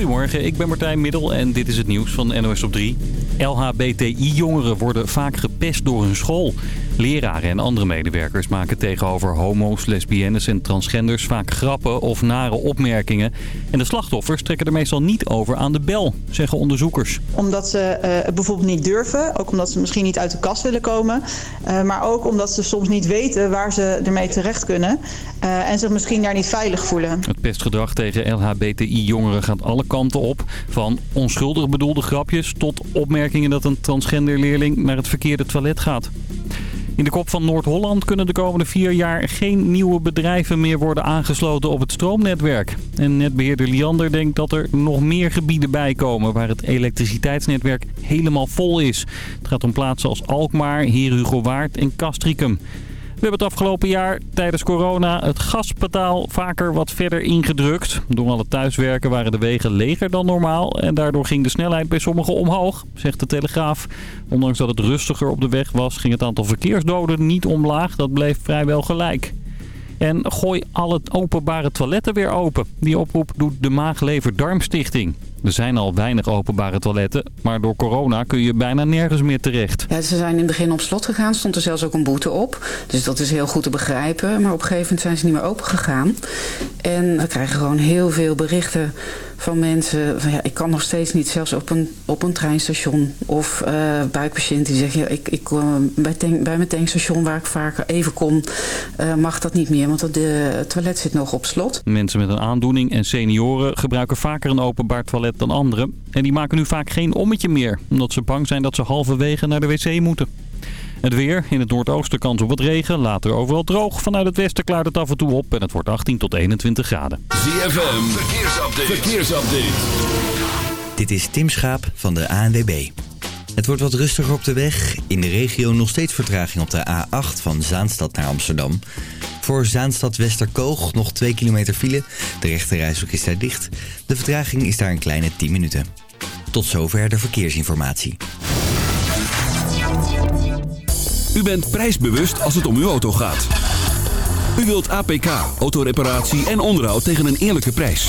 Goedemorgen, ik ben Martijn Middel en dit is het nieuws van NOS op 3. LHBTI-jongeren worden vaak gepest door hun school. Leraren en andere medewerkers maken tegenover homo's, lesbiennes en transgenders vaak grappen of nare opmerkingen. En de slachtoffers trekken er meestal niet over aan de bel, zeggen onderzoekers. Omdat ze uh, het bijvoorbeeld niet durven, ook omdat ze misschien niet uit de kast willen komen. Uh, maar ook omdat ze soms niet weten waar ze ermee terecht kunnen uh, en zich misschien daar niet veilig voelen. Het pestgedrag tegen LHBTI-jongeren gaat alle kanten op. Van onschuldig bedoelde grapjes tot opmerkingen dat een transgender leerling naar het verkeerde toilet gaat. In de kop van Noord-Holland kunnen de komende vier jaar geen nieuwe bedrijven meer worden aangesloten op het stroomnetwerk. En netbeheerder Liander denkt dat er nog meer gebieden bij komen waar het elektriciteitsnetwerk helemaal vol is. Het gaat om plaatsen als Alkmaar, Herugowaard en Castricum. We hebben het afgelopen jaar tijdens corona het gaspedaal vaker wat verder ingedrukt. Door alle thuiswerken waren de wegen leger dan normaal. En daardoor ging de snelheid bij sommigen omhoog, zegt de Telegraaf. Ondanks dat het rustiger op de weg was, ging het aantal verkeersdoden niet omlaag. Dat bleef vrijwel gelijk. En gooi alle openbare toiletten weer open. Die oproep doet de Maag-Lever-Darmstichting. Er zijn al weinig openbare toiletten, maar door corona kun je bijna nergens meer terecht. Ja, ze zijn in het begin op slot gegaan, stond er zelfs ook een boete op. Dus dat is heel goed te begrijpen. Maar op een gegeven moment zijn ze niet meer open gegaan. En we krijgen gewoon heel veel berichten van mensen. Van, ja, ik kan nog steeds niet, zelfs op een, op een treinstation of uh, buikpatiënten die zeggen... Ja, ik, ik, uh, bij, tank, bij mijn tankstation waar ik vaak even kom, uh, mag dat niet meer. Want het toilet zit nog op slot. Mensen met een aandoening en senioren gebruiken vaker een openbaar toilet dan anderen. En die maken nu vaak geen ommetje meer, omdat ze bang zijn dat ze halverwege naar de wc moeten. Het weer, in het noordoosten kans op wat regen, later overal droog. Vanuit het westen klaart het af en toe op en het wordt 18 tot 21 graden. ZFM, verkeersupdate. verkeersupdate. Dit is Tim Schaap van de ANWB. Het wordt wat rustiger op de weg. In de regio nog steeds vertraging op de A8 van Zaanstad naar Amsterdam. Voor Zaanstad Westerkoog nog 2 kilometer file. De rechterrijstrook is daar dicht. De vertraging is daar een kleine 10 minuten. Tot zover de verkeersinformatie. U bent prijsbewust als het om uw auto gaat. U wilt APK, autoreparatie en onderhoud tegen een eerlijke prijs.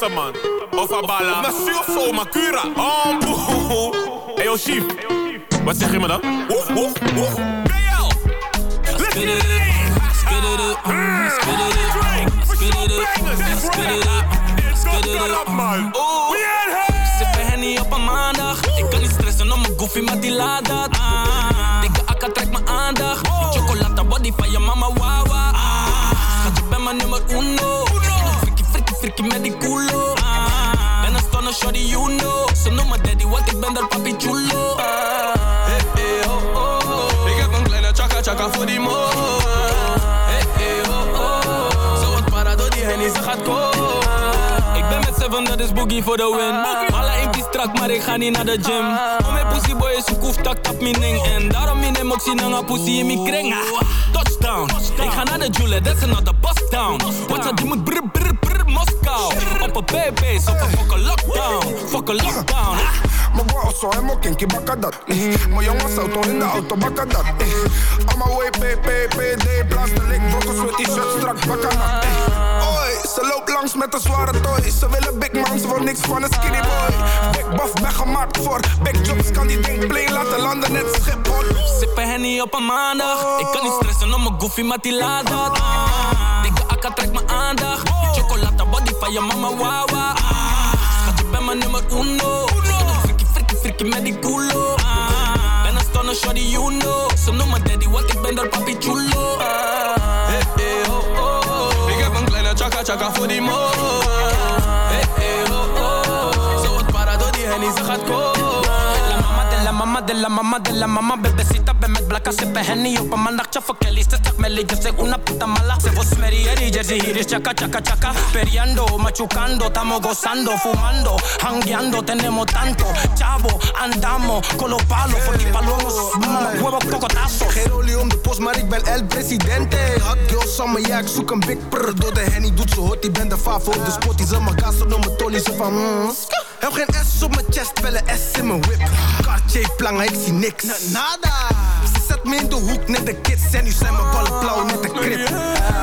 Deze man. Of Abala. Zuur zo, Makura. Oh. Hey, yo, chief. Wat zeg je me dan? Oef, oef, oef. BL. Let's get it in. Spit it up, mm, spit it up, mm, spit it up, mm, spit it up, mm, spit it up, mm. Oeh, sippen Henny op een maandag. Ik kan niet stressen om mijn goofy, maar die laat dat. Ah, dikke akka trekt mijn aandacht. Die chocolata body van je mama, wawa. Ah, schat, je bent mijn nummer uno. Met die culo. Ah, ben een stunner, shorty, you know. Ze noemen daddy, want ik ben daar papi chulo. Ah, hey, hey, oh, oh, oh. Ik heb een kleine chaka chaka voor die mo. Hey, hey, oh, oh. Zo wat para door die hennie, ze gaat komen. Ik ben met seven, dat is boogie voor de win. Alle impie strak, maar ik ga niet naar de gym. Om mijn pussy boy is koef tak tap mijn ding. En daarom in hem ook zien hangen pussy in mijn kring. Ah, Touchdown, ik ga naar de Jule, that's another bust down. Wat ze die moet brr brr Op een BB's, op een fucking lockdown. Fucking lockdown. ah. Mijn bro zo helemaal kinky bakken dat. Mijn jongens auto in de auto bakken dat. Allemaal way PPPD, blaas de lik, brokken, sweat t-shirt, strak bakken dat. Oi, ze loopt langs met een zware toy. Ze willen big man, ze wil niks van een skinny boy. Big buff, ben gemaakt voor big jobs, kan die ding plane laten landen net Schiphol. Sippen Henny op een maandag. Ik kan niet stressen om mijn goofy, maar die laat dat. Ah, dikke akka trekt mijn aandacht. Die chocolata body je mama, wawa. Ah, je bent mijn nummer uno. Frikkie, frikkie, frikkie met die culo. Ah, ben een stunner, shorty, you know. Ze noemen daddy, want ik ben daar papi chulo. Ah, hey, hey, oh, oh, oh. Ik heb een kleine chaka chaka voor die mo. Hey, hey, oh, oh. Zo wat para door die hennie, ze gaat komen. De la mama de la mama Bebecita, ven met blakka, sippen henny op een maandag Chaffa Kelly, ze zegt Melly, yo soy una puta mala Se vos merieri, jersey, hier is chaka, chaka, chaka Periando, machucando, estamos gozando Fumando, hangueando, tenemos tanto Chavo, andamos con los palos Voor die palomos, huevos cocotazos Geen olie om de post, maar ik ben El Presidente. Hot girl summer, ja, ik zoek een big prr. Door de henny doet ze hot, die ben de favo de spot. Die ze mijn gas op mijn tolly, ze van mm. Heb geen S op mijn chest, wel een S in mijn whip. Cartier plangen, ik zie niks. Nada. Ze zet me in de hoek, net de kids. En nu zijn mijn ballen blauw, net de krip.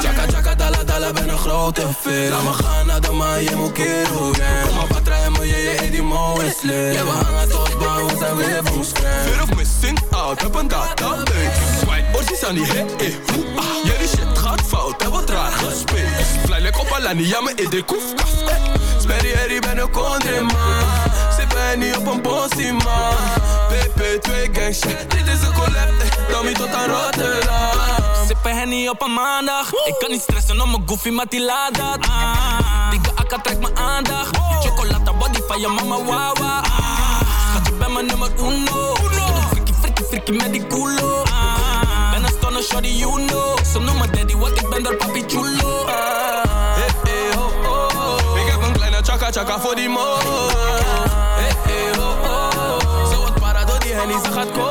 Chaka chaka dala dala ben een grote vis Laat me gaan naar de maan, je moet kero Kom maar patra en me, je je die mo is lit Ja we hangen tot bang, we zijn weer van scherm Fear of missing out, heb een database. Swipe orsies aan die hit, eh, hoe, ah. Jullie shit gaat fout, heb wat raar gespeeld. Fly like op Alani, ja me in de koef, kaf, eh. Sperry Harry, ben een kondre, man. Sippen niet op een bossie, man. PP2 gang shit, dit is een collab, eh. Tommy tot aan Rotterdam. Sippen Henny op een maandag. Ik kan niet stressen om mijn goofy, maar die laat dat. Ah, Dikke akka trekt mijn aandacht. Die chocolata body van je mama, wawa ah, Schat, je bent mijn nummer uno. Frikkie, frikkie, frikkie met die culo. Ah, Ben een stunner, shorty, you know. Ze noemen daddy, want ik ben daar papi chulo. Ah, Hey, hey, oh, oh. Ik heb een kleine chaka chaka voor die mo. Para door die hennie,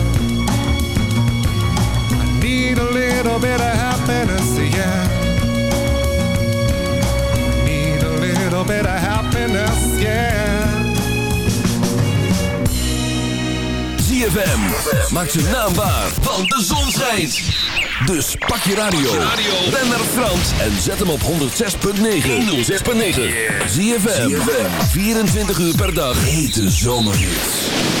Bit of happiness, yeah. Need a little bit of happiness, yeah. ZFM maakt zijn naam waar, want de zon schijnt. Dus pak je radio, ren naar Frans en zet hem op 106.9. 106.9. ZFM, 24 uur per dag. Hete zomerhits.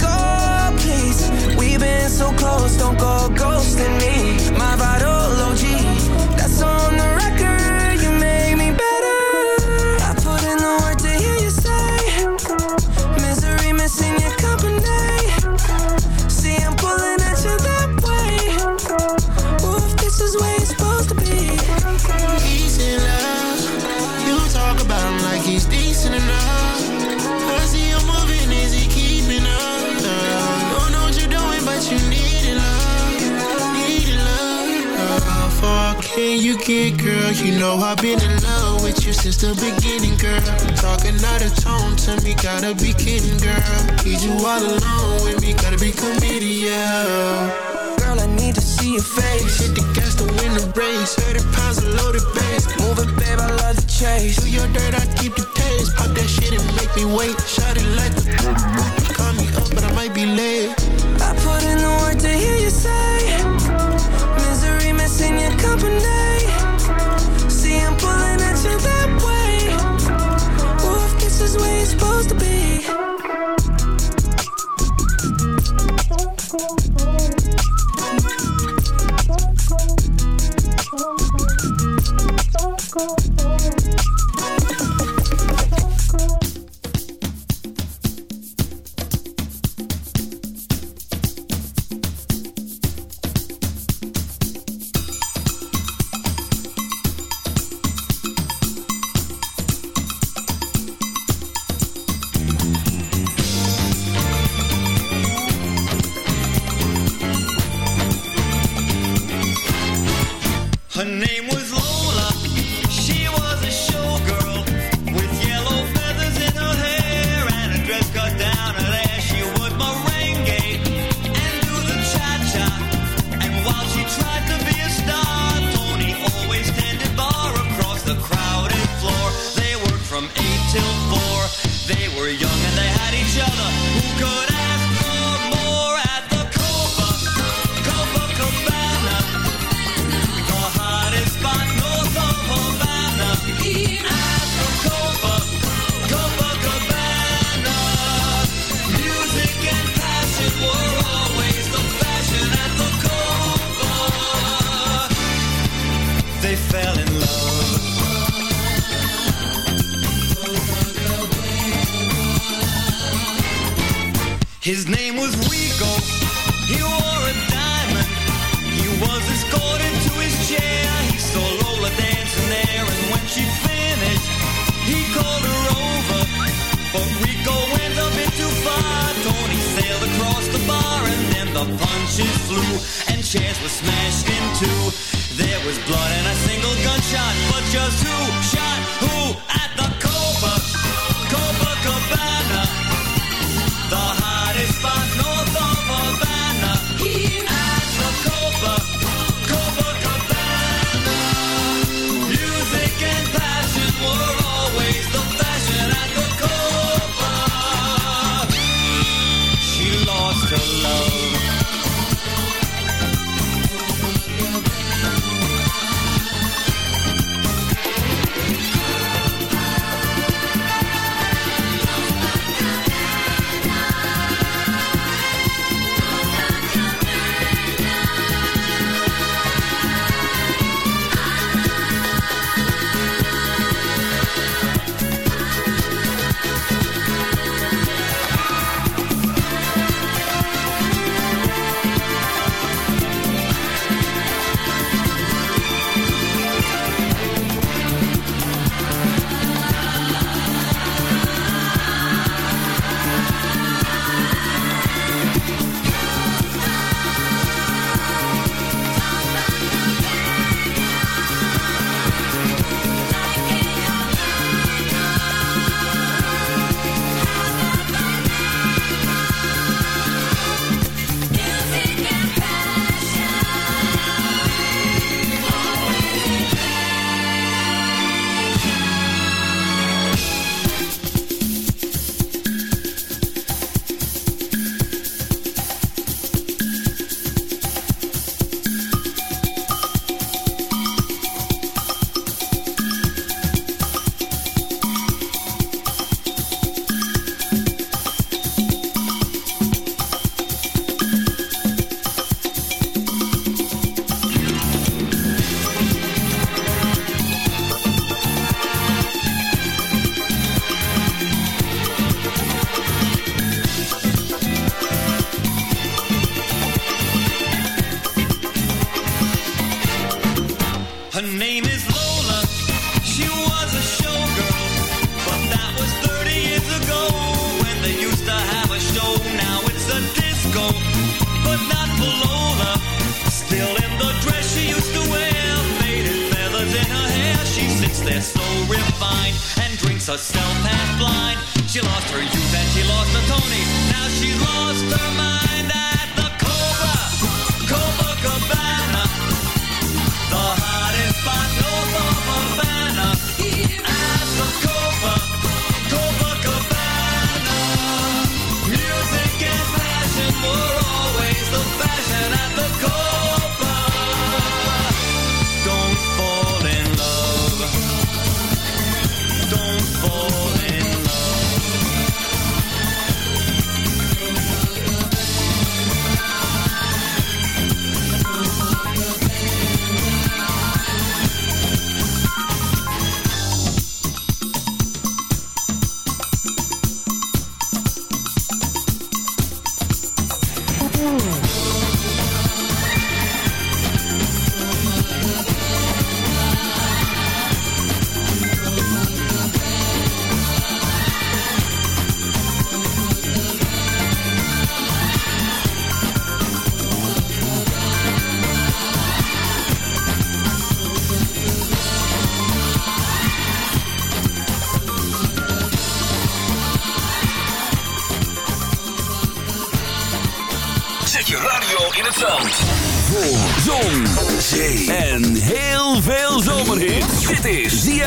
all alone with me, gotta be yeah. Girl, I need to see your face. Hit the gas to win the race. 30 pounds of loaded bass. Move it, babe, I love the chase. Do your dirt, I keep the taste. Pop that shit and make me wait. Shot thinks they're so refined and drinks herself half blind. She lost her youth and she lost her Tony. Now she's lost her mind.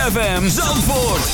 ZFM Zandvoort.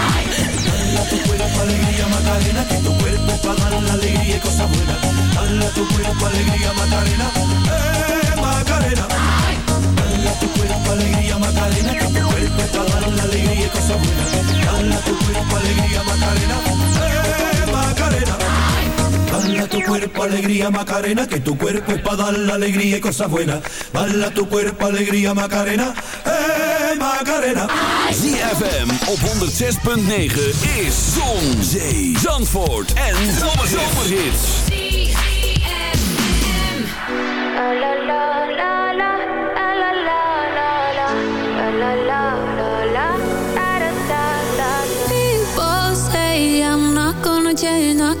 Dala tu cuerpo alegría Macarena, que tu cuerpo para dar la alegría y cosas buenas. Dala tu cuerpo alegría Macarena, eh Macarena. Dala tu cuerpo alegría Macarena, que tu cuerpo para dar la alegría y cosas buenas. Dala tu cuerpo alegría Macarena, eh Macarena. Tu cuerpo alegría Macarena, que tu cuerpo es para dar la alegría y cosas buenas. Tu cuerpo alegría Macarena, eh Macarena. ZFM op 106.9 is Zon, Zee, Zandvoort en Zomerhits. People say I'm not gonna change, not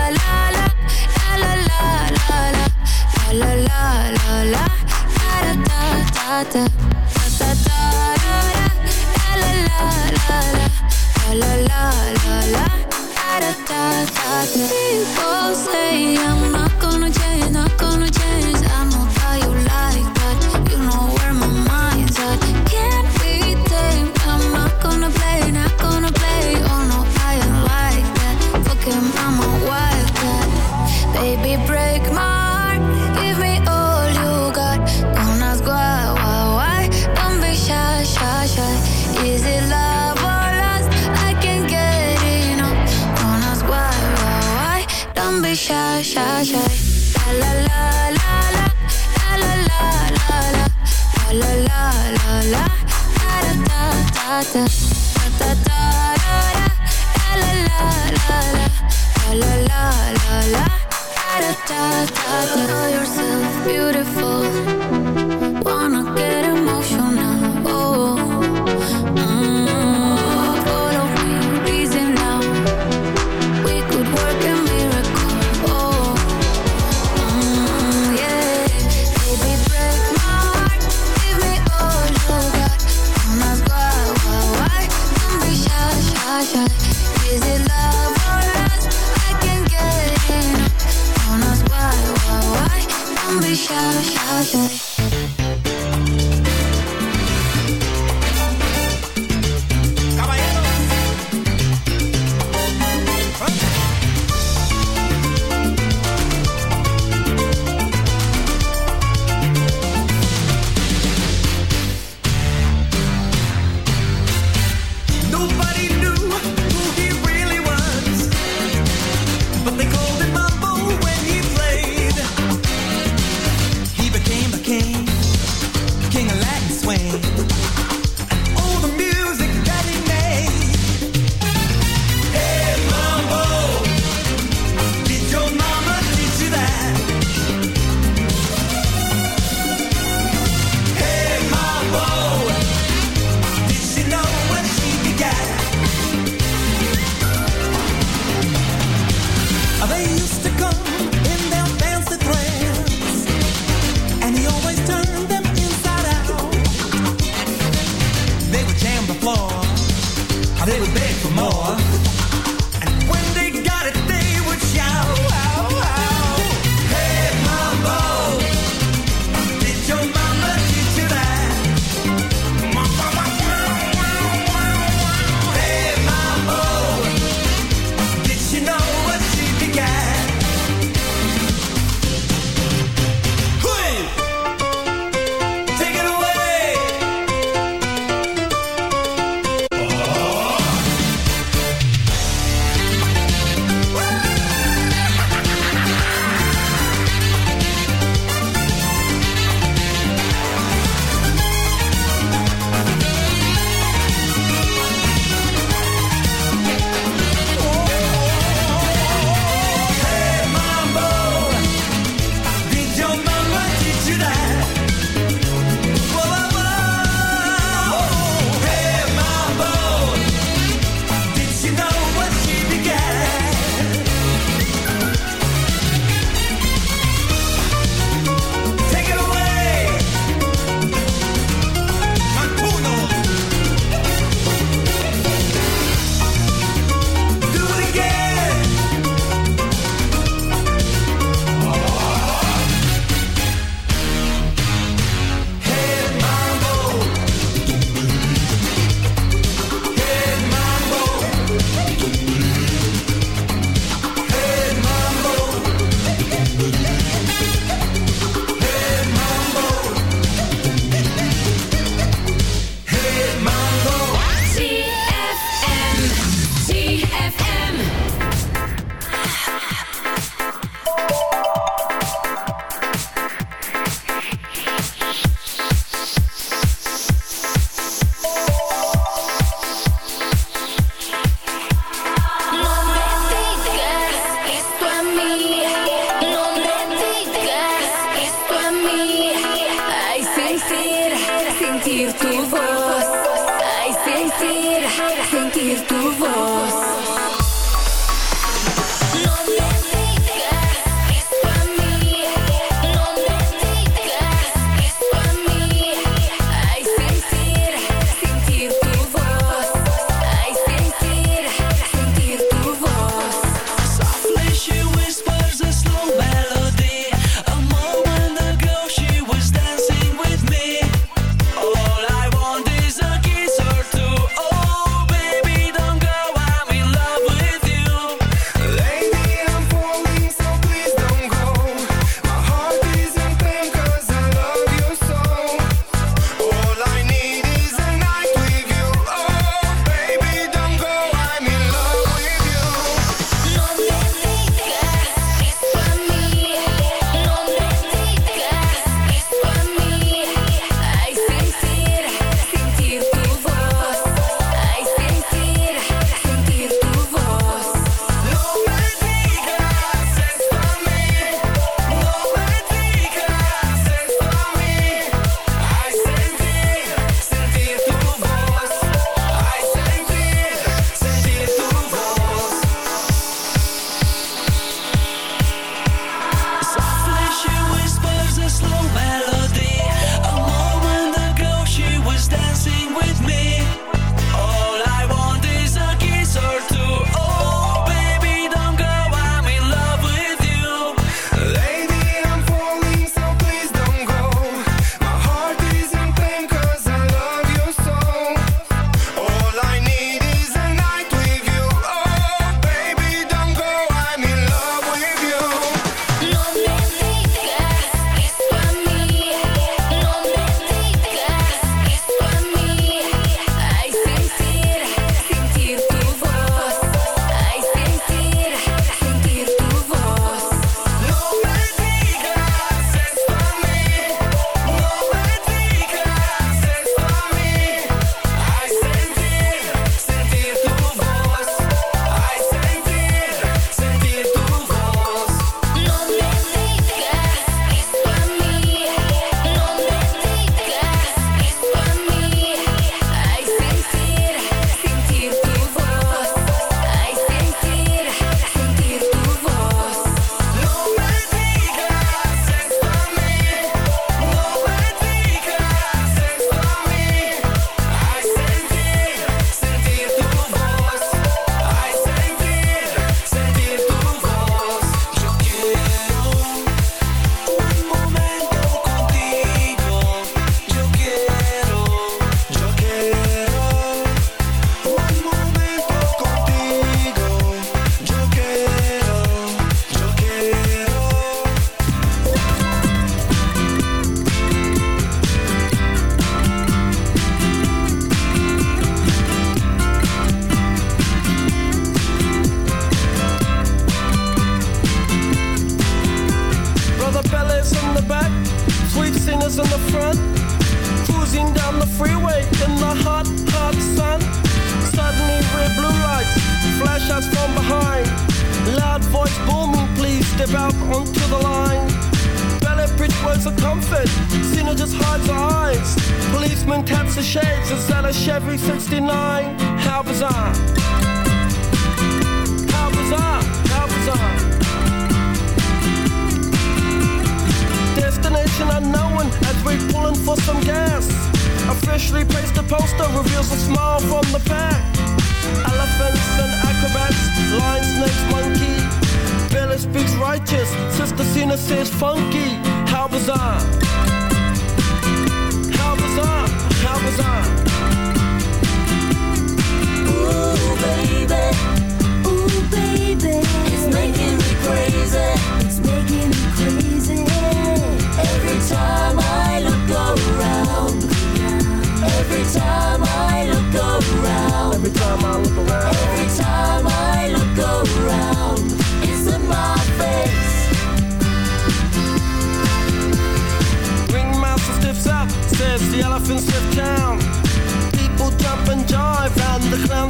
la la la la I got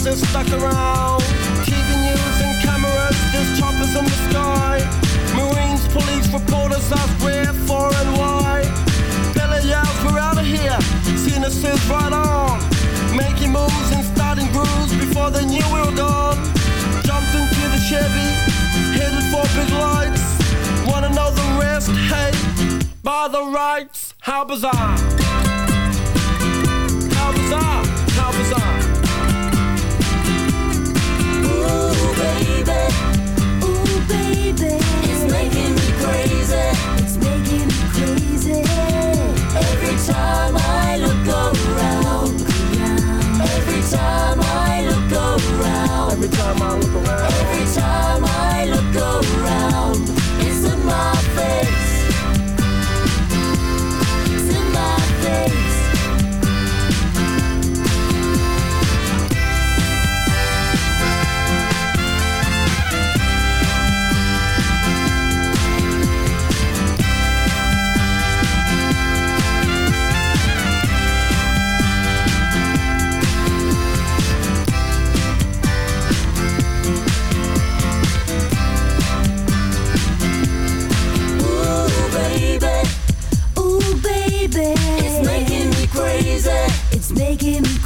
long been stuck around. TV news and cameras, there's choppers in the sky. Marines, police, reporters ask where, for, and why. Billy yells, we're out of here. Seen us is right on. Making moves and starting grooves before they knew we were gone. Jumped into the Chevy, headed for big lights. Wanna know the rest? Hey, by the rights, how bizarre! How bizarre!